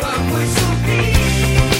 Vamos subir.